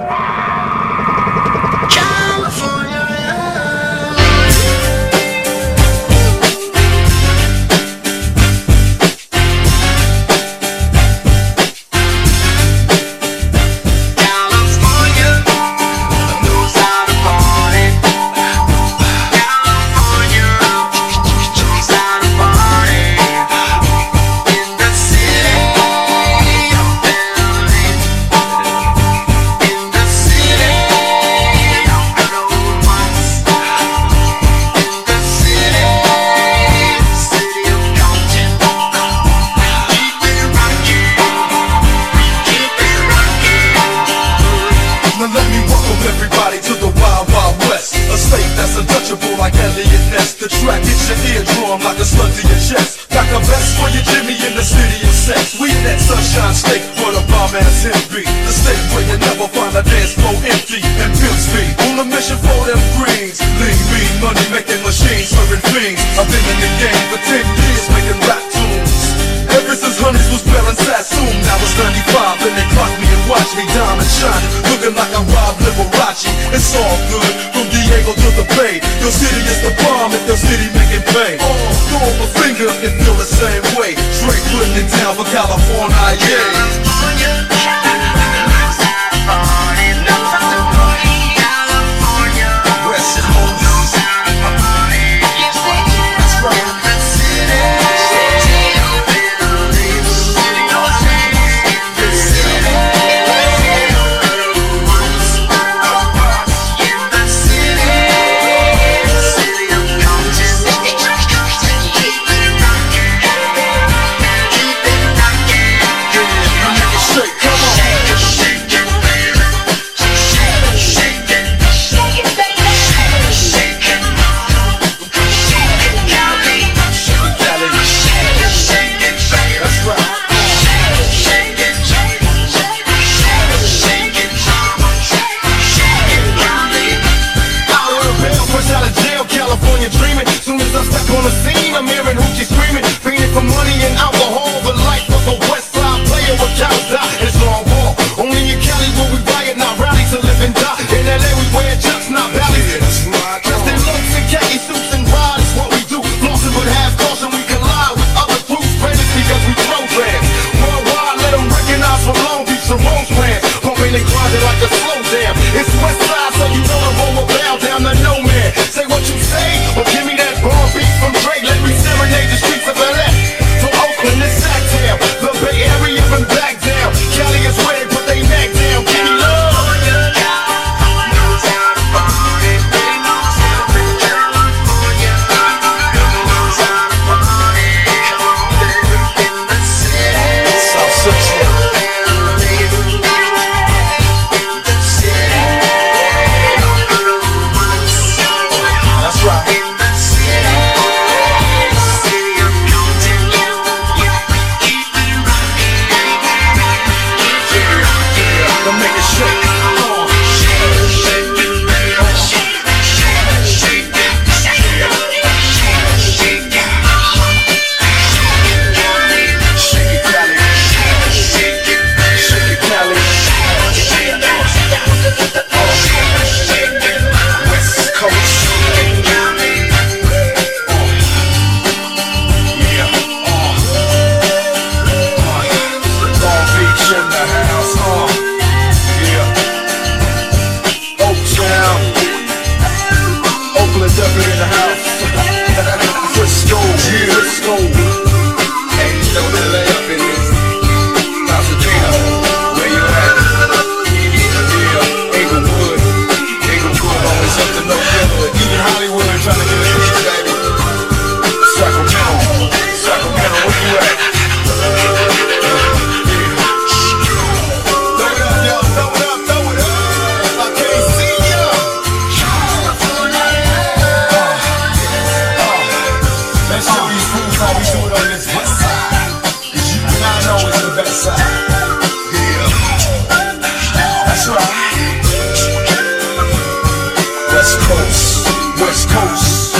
Ah! eardrum like a slug to your chest. Got the best for your Jimmy in the city of sex. We that sunshine snake, where the bomb ass him be. The state where you never find a dance floor empty and pimp speed. On a mission for them greens. Lean, mean, money making machines, serving fiends. I've been in the game for 10 years making rap tunes. Ever since hundreds was spelling Sassoon, now it's 95 and they clock me and watch me diamond shining, looking like I robbed Liberace. It's all good, from Diego to the Bay. Your city is the bomb if your city bang. Uh, throw up a finger and feel the same way. Straight putting it down for California, yeah. California. alcohol, the life of a West Side player with cows die. It's long walk. Only in Cali will we riot, not rally to live and die. In LA we wear chucks, not valleys. Yeah, Dressed in looks and khaki suits and ride is what we do. Flossing with half caution, we collide with other crews. Greatest because we throw programs. Worldwide, let them recognize from Long Beach to Rome's plans. Pumping and grinding like a slow jam. It's West Side, so you know the roll down down the no man. Say what you say, or give it on this west side. Cause you do not know it's the best side. Yeah. That's right. West Coast, West Coast.